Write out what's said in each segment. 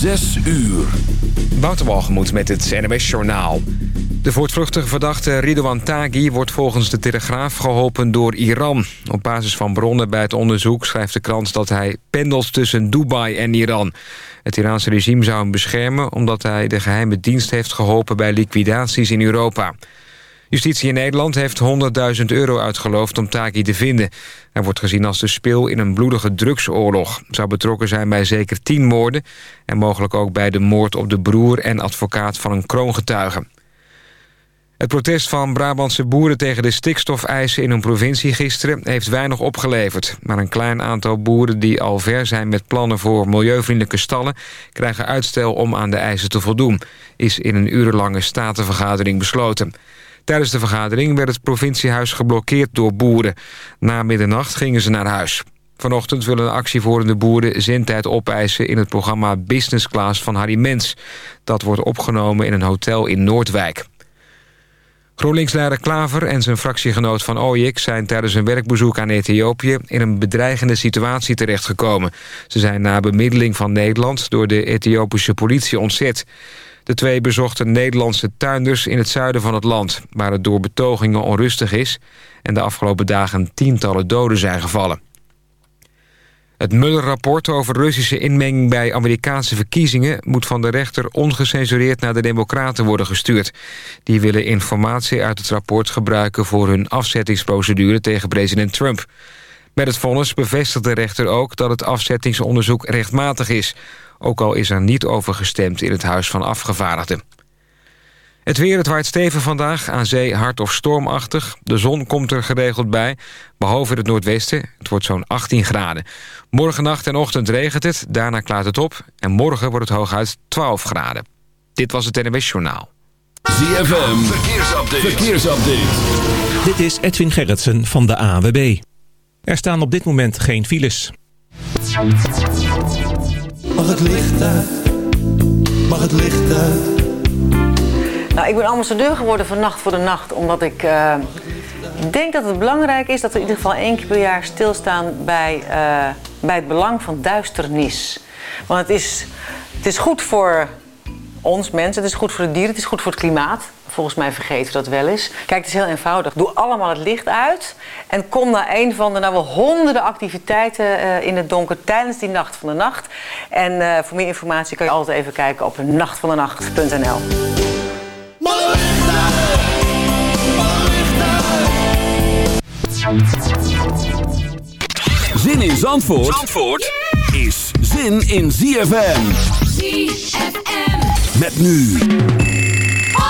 Zes uur. Wouter met het NWS Journaal. De voortvluchtige verdachte Ridouan Taghi wordt volgens de Telegraaf geholpen door Iran. Op basis van bronnen bij het onderzoek schrijft de krant dat hij pendelt tussen Dubai en Iran. Het Iraanse regime zou hem beschermen omdat hij de geheime dienst heeft geholpen bij liquidaties in Europa. Justitie in Nederland heeft 100.000 euro uitgeloofd om Taki te vinden. Hij wordt gezien als de speel in een bloedige drugsoorlog. Zou betrokken zijn bij zeker tien moorden... en mogelijk ook bij de moord op de broer en advocaat van een kroongetuige. Het protest van Brabantse boeren tegen de stikstofeisen in hun provincie gisteren heeft weinig opgeleverd. Maar een klein aantal boeren die al ver zijn met plannen voor milieuvriendelijke stallen... krijgen uitstel om aan de eisen te voldoen, is in een urenlange statenvergadering besloten. Tijdens de vergadering werd het provinciehuis geblokkeerd door boeren. Na middernacht gingen ze naar huis. Vanochtend willen actievoerende boeren zendtijd opeisen... in het programma Business Class van Harry Mens. Dat wordt opgenomen in een hotel in Noordwijk. GroenLinks-leider Klaver en zijn fractiegenoot van OIK... zijn tijdens een werkbezoek aan Ethiopië... in een bedreigende situatie terechtgekomen. Ze zijn na bemiddeling van Nederland... door de Ethiopische politie ontzet. De twee bezochten Nederlandse tuinders in het zuiden van het land... waar het door betogingen onrustig is... en de afgelopen dagen tientallen doden zijn gevallen. Het Mueller-rapport over Russische inmenging bij Amerikaanse verkiezingen... moet van de rechter ongecensureerd naar de democraten worden gestuurd. Die willen informatie uit het rapport gebruiken... voor hun afzettingsprocedure tegen president Trump. Met het vonnis bevestigt de rechter ook dat het afzettingsonderzoek rechtmatig is... Ook al is er niet over gestemd in het Huis van Afgevaardigden. Het weer, het waait steven vandaag, aan zee hard of stormachtig. De zon komt er geregeld bij, behalve het noordwesten. Het wordt zo'n 18 graden. Morgen nacht en ochtend regent het, daarna klaart het op... en morgen wordt het hooguit 12 graden. Dit was het NWS Journaal. ZFM, verkeersupdate. verkeersupdate. Dit is Edwin Gerritsen van de AWB. Er staan op dit moment geen files. Mag het licht uit? Mag het licht uit? Nou, ik ben ambassadeur geworden van Nacht voor de Nacht, omdat ik uh, denk dat het belangrijk is dat we in ieder geval één keer per jaar stilstaan bij, uh, bij het belang van duisternis. Want het is, het is goed voor ons mensen, het is goed voor de dieren, het is goed voor het klimaat. Volgens mij vergeten we dat wel eens. Kijk, het is heel eenvoudig. Doe allemaal het licht uit. En kom naar een van de nou wel honderden activiteiten uh, in het donker tijdens die nacht van de nacht. En uh, voor meer informatie kan je altijd even kijken op nachtvandenacht.nl. Zin in Zandvoort, Zandvoort is zin in ZFM. ZFM. Met nu.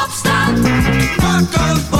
Opstand.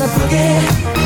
wanna boogie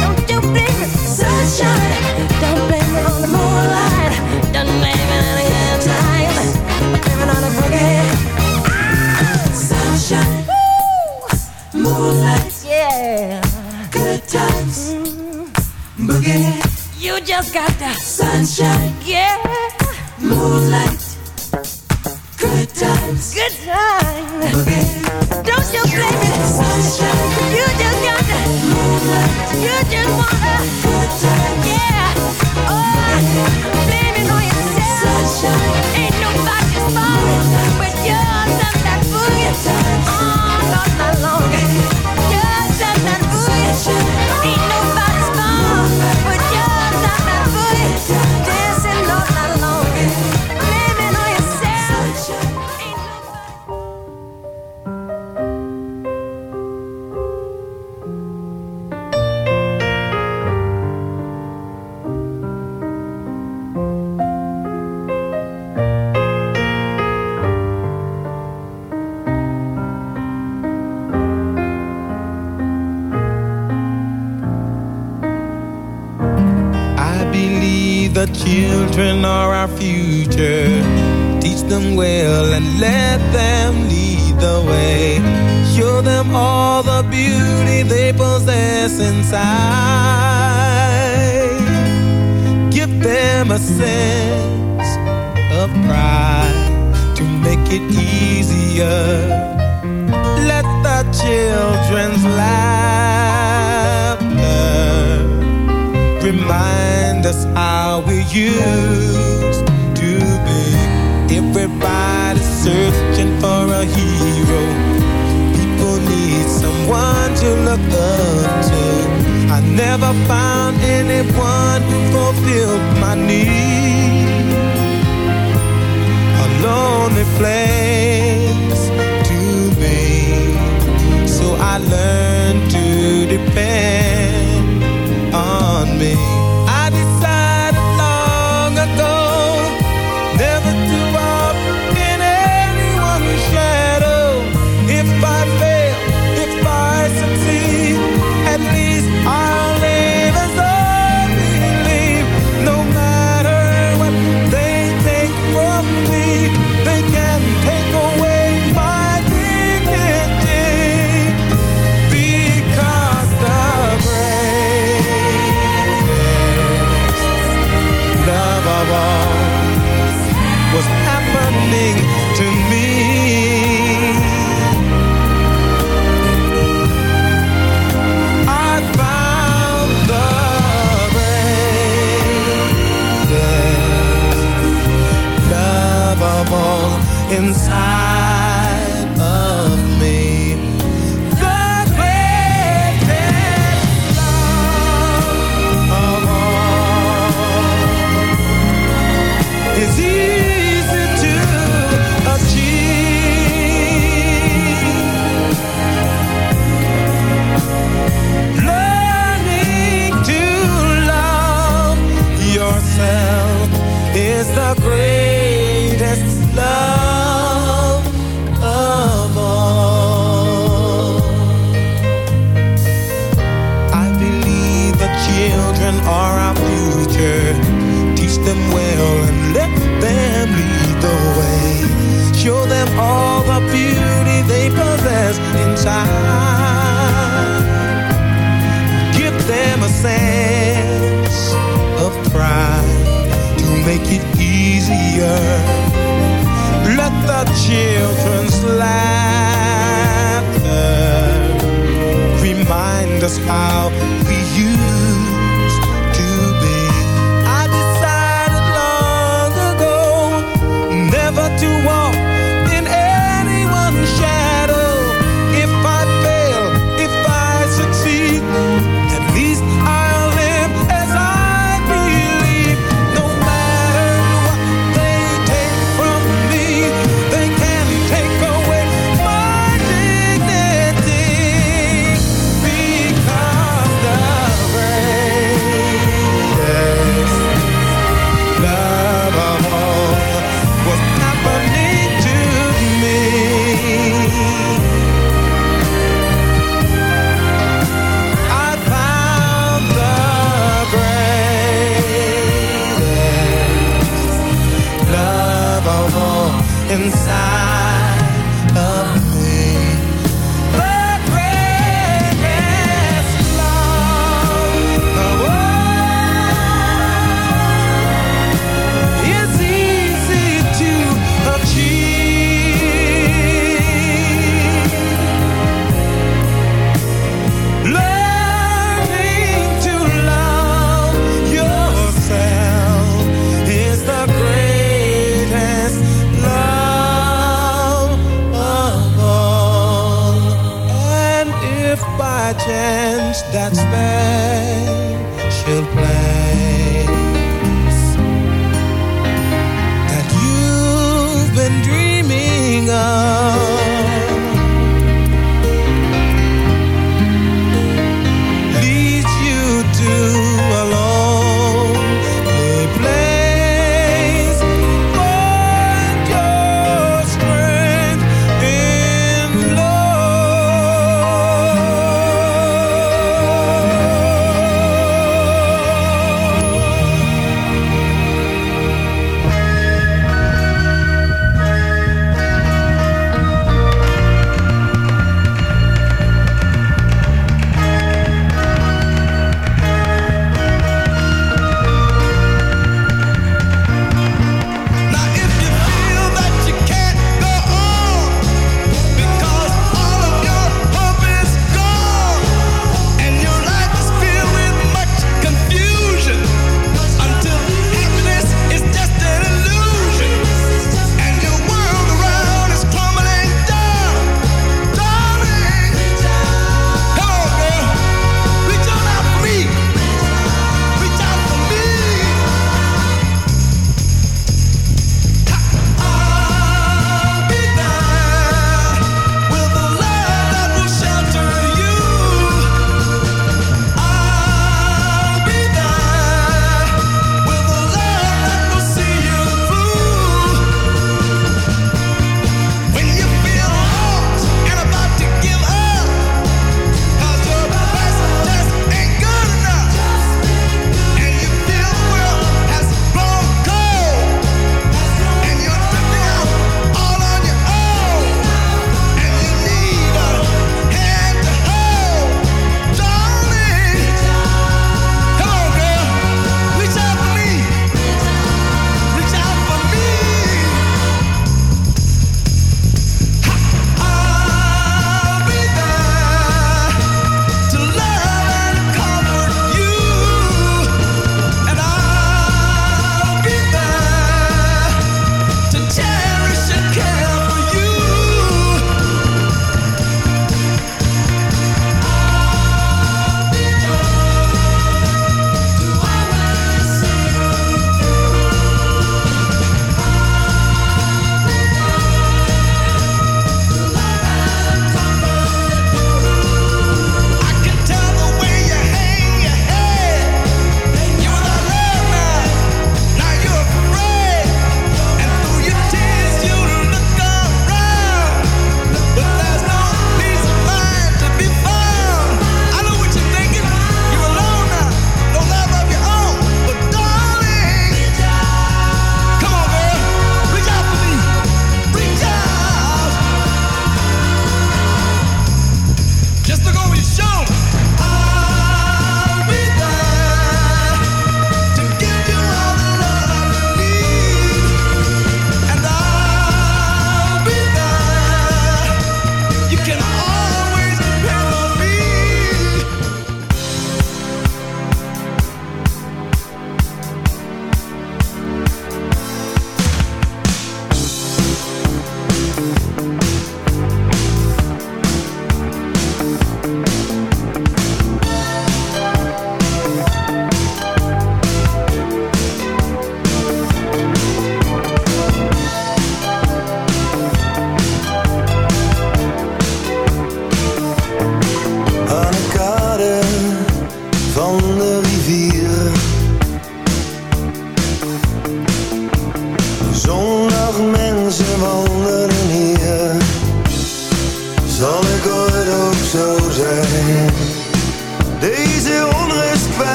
look to. I never found anyone who fulfilled my need. A lonely place to be. So I learned to depend on me.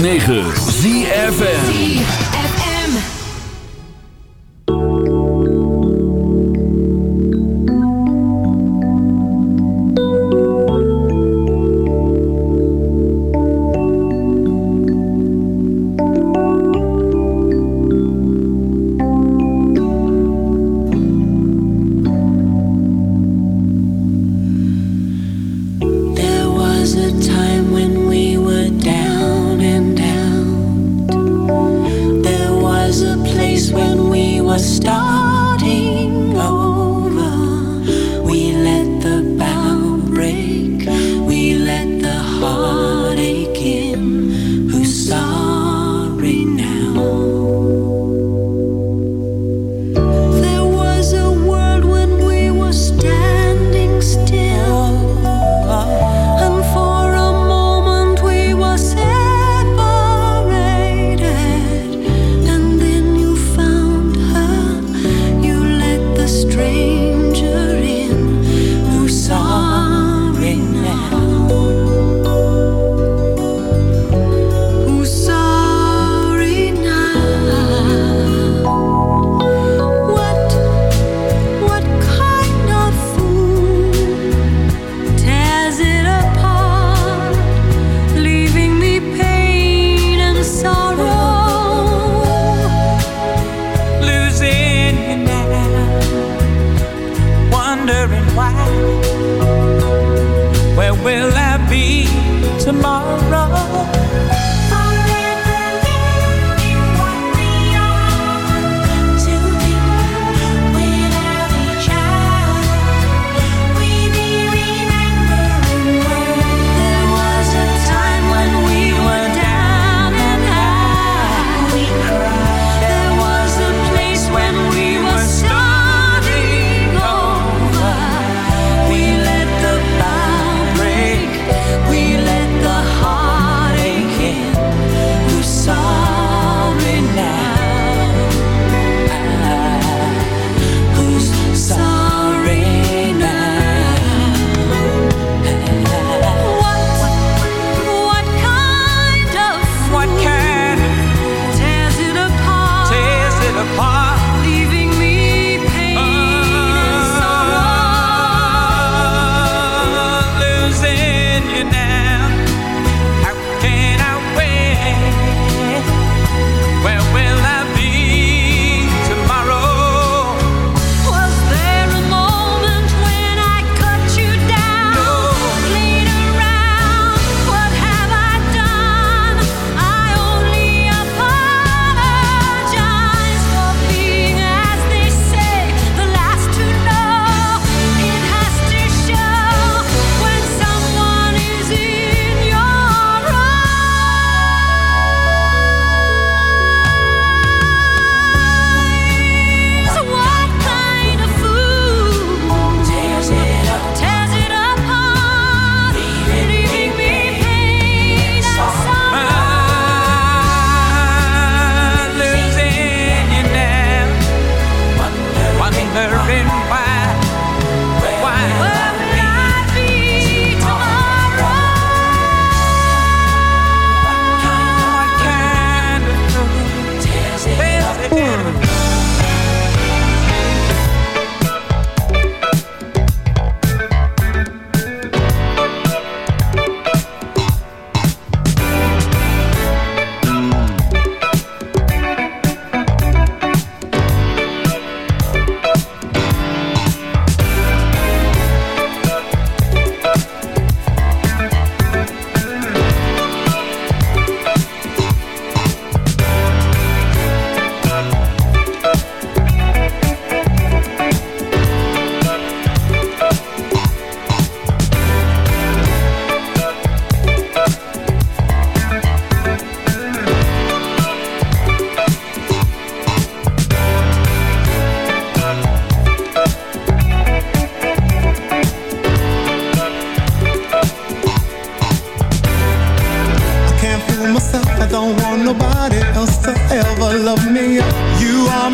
9.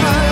my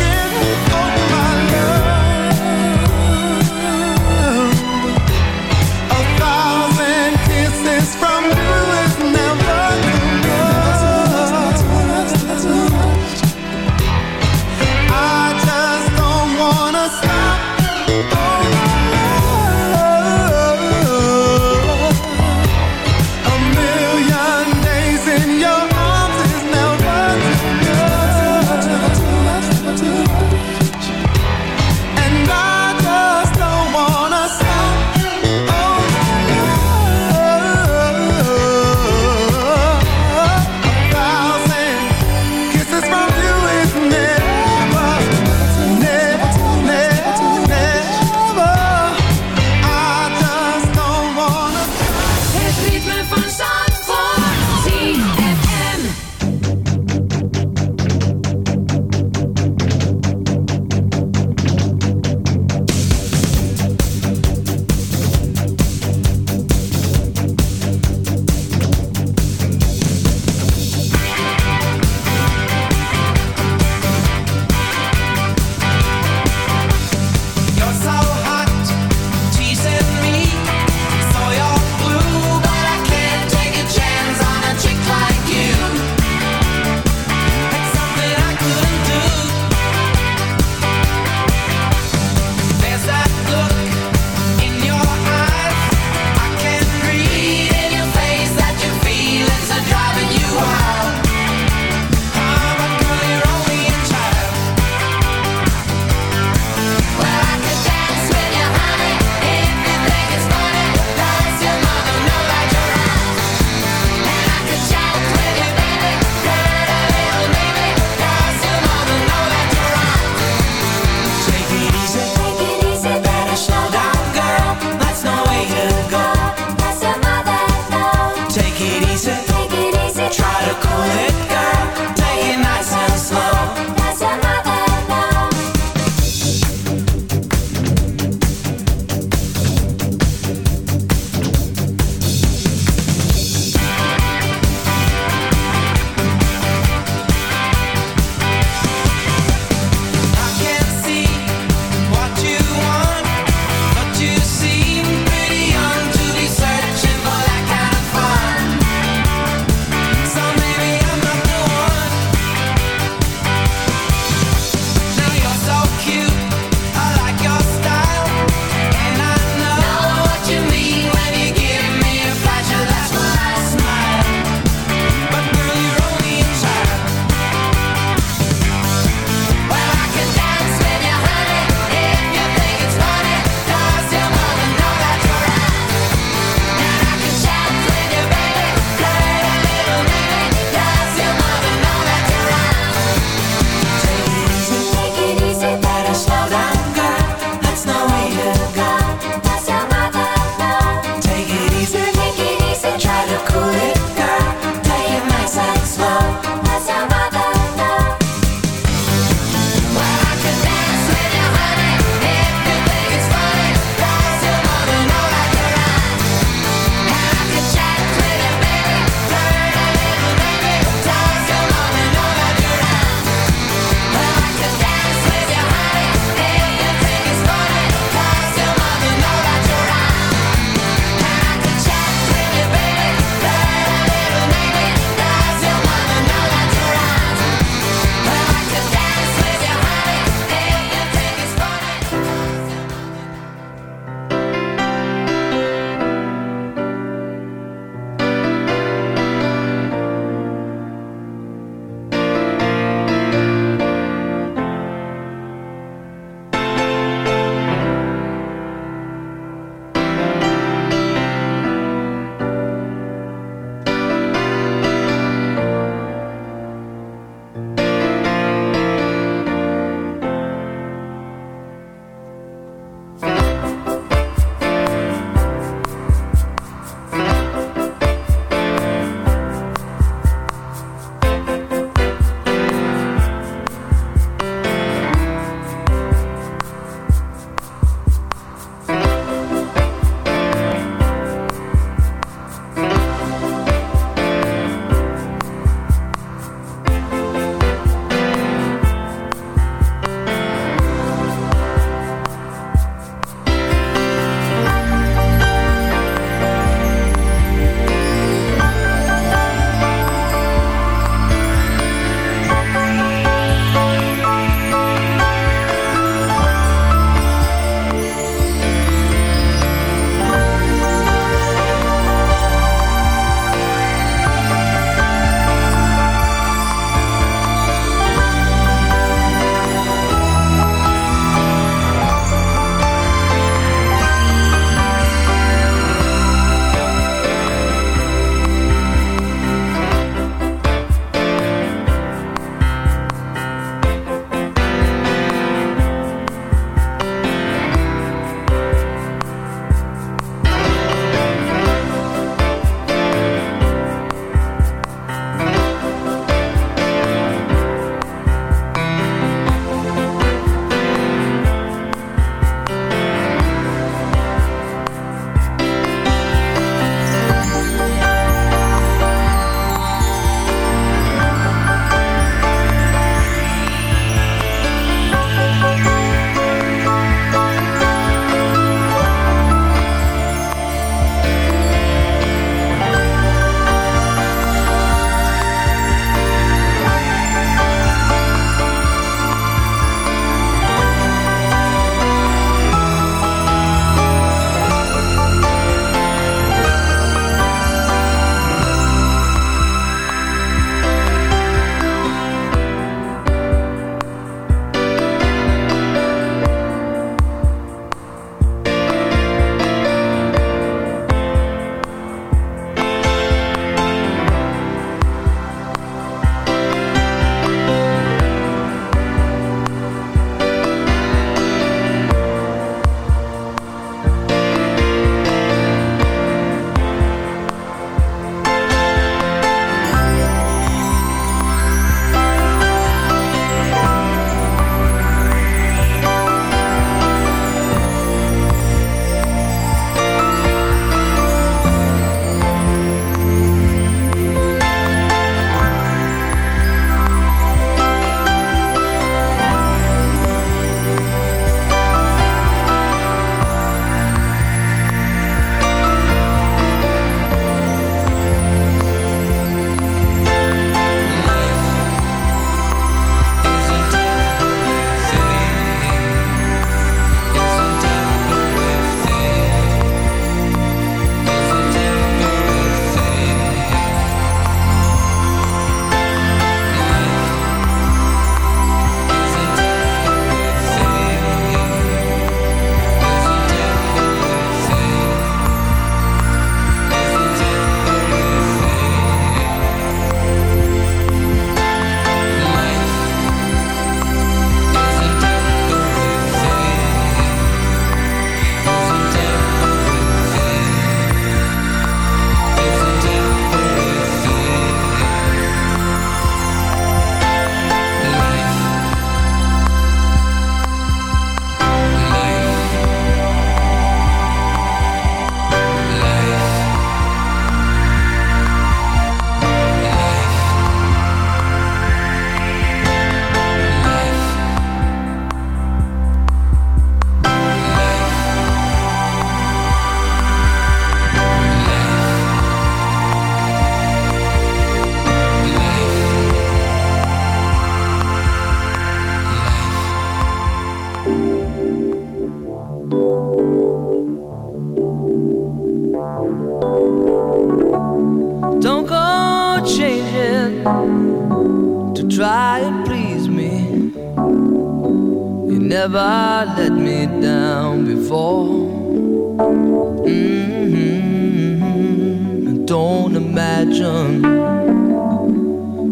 Imagine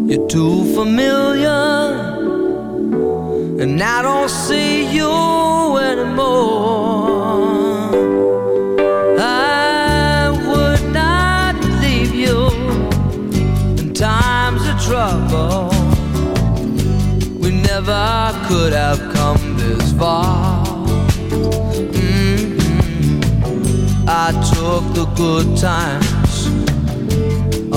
you're too familiar, and I don't see you anymore. I would not leave you in times of trouble. We never could have come this far. Mhm. I took the good times,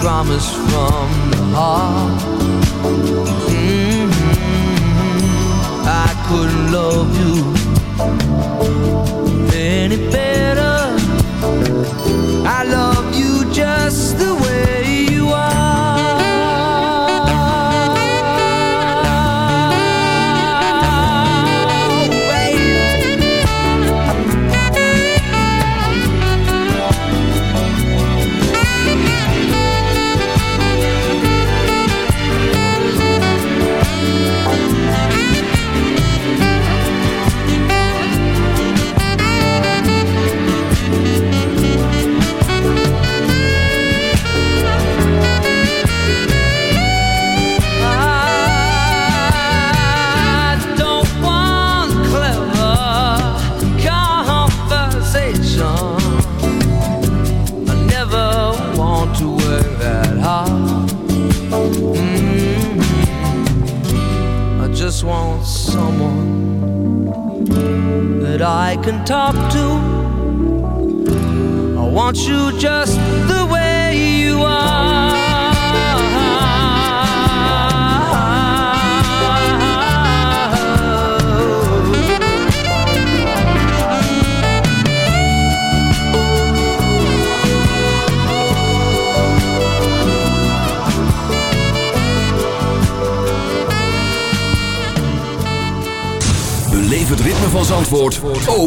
promise from the heart. Mhm. I couldn't love you any better. I love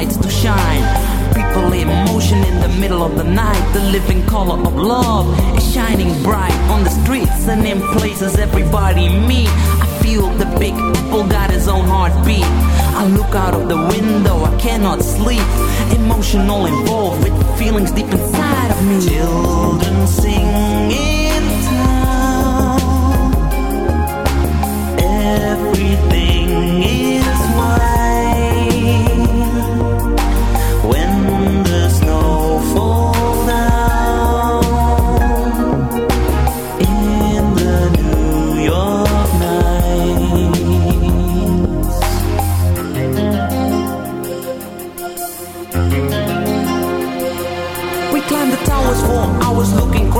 rights to shine. People in motion in the middle of the night. The living color of love is shining bright on the streets and in places everybody meet. I feel the big apple got his own heartbeat. I look out of the window, I cannot sleep. Emotional involved with feelings deep inside of me. Children sing in town. Everything is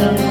love.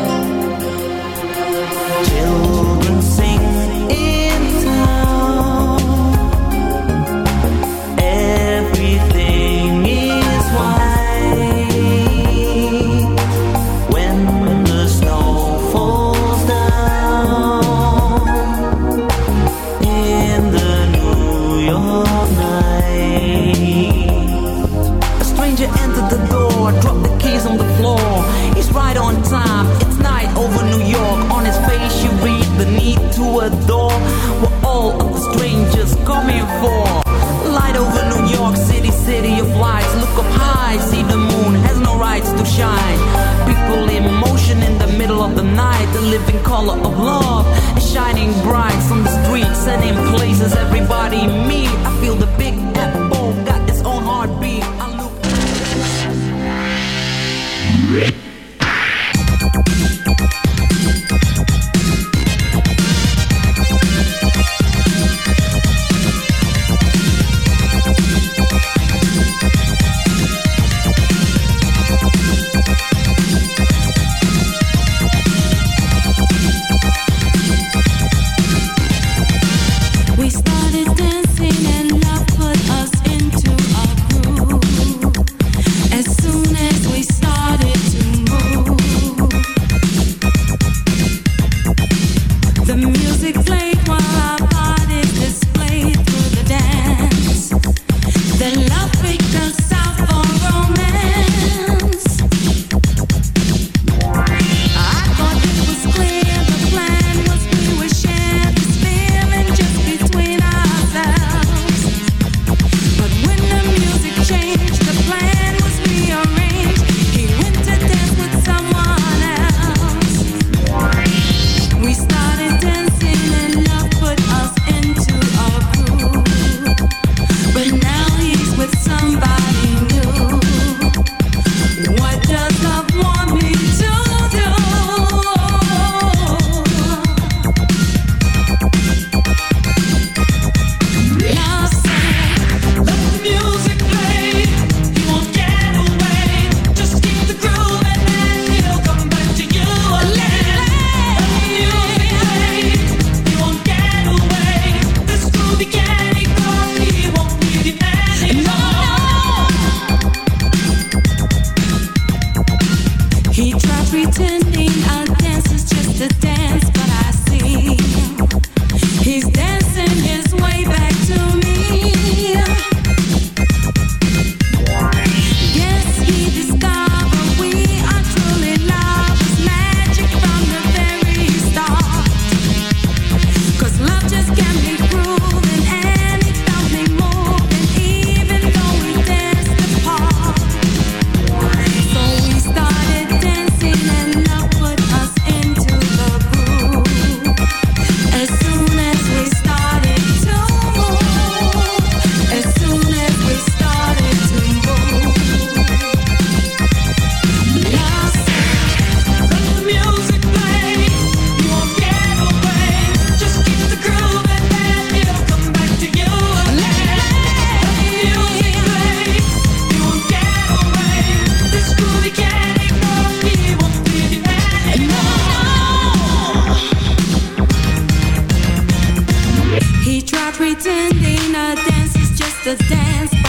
Let's dance.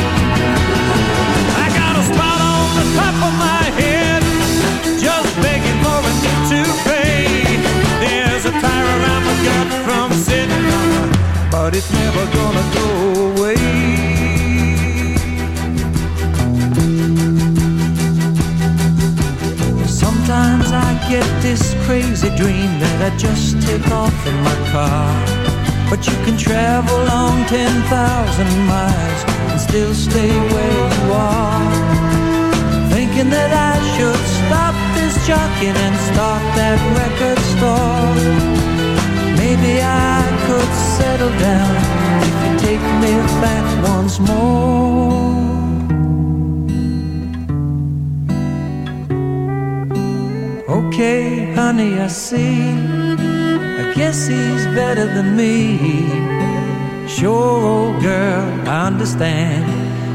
Top of my head, just begging for. There's a from but it's never gonna go away. Sometimes I get this crazy dream that I just take off in my car. But you can travel on 10,000 miles and still stay where you are. Thinking that I should stop this jockeying and start that record store. Maybe I could settle down if you take me back once more. Okay, honey, I see. I guess he's better than me. Sure, old girl, I understand.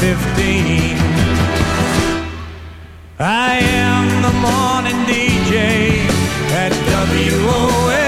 15. I am the morning DJ at WOLD.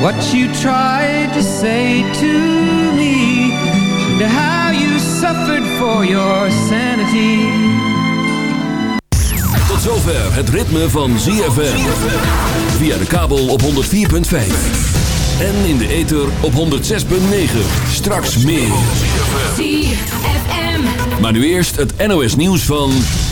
what you tried to say to me, and how you suffered for your sanity. Tot zover het ritme van ZFM. Via de kabel op 104.5. En in de ether op 106.9. Straks meer. ZFM. Maar nu eerst het NOS nieuws van...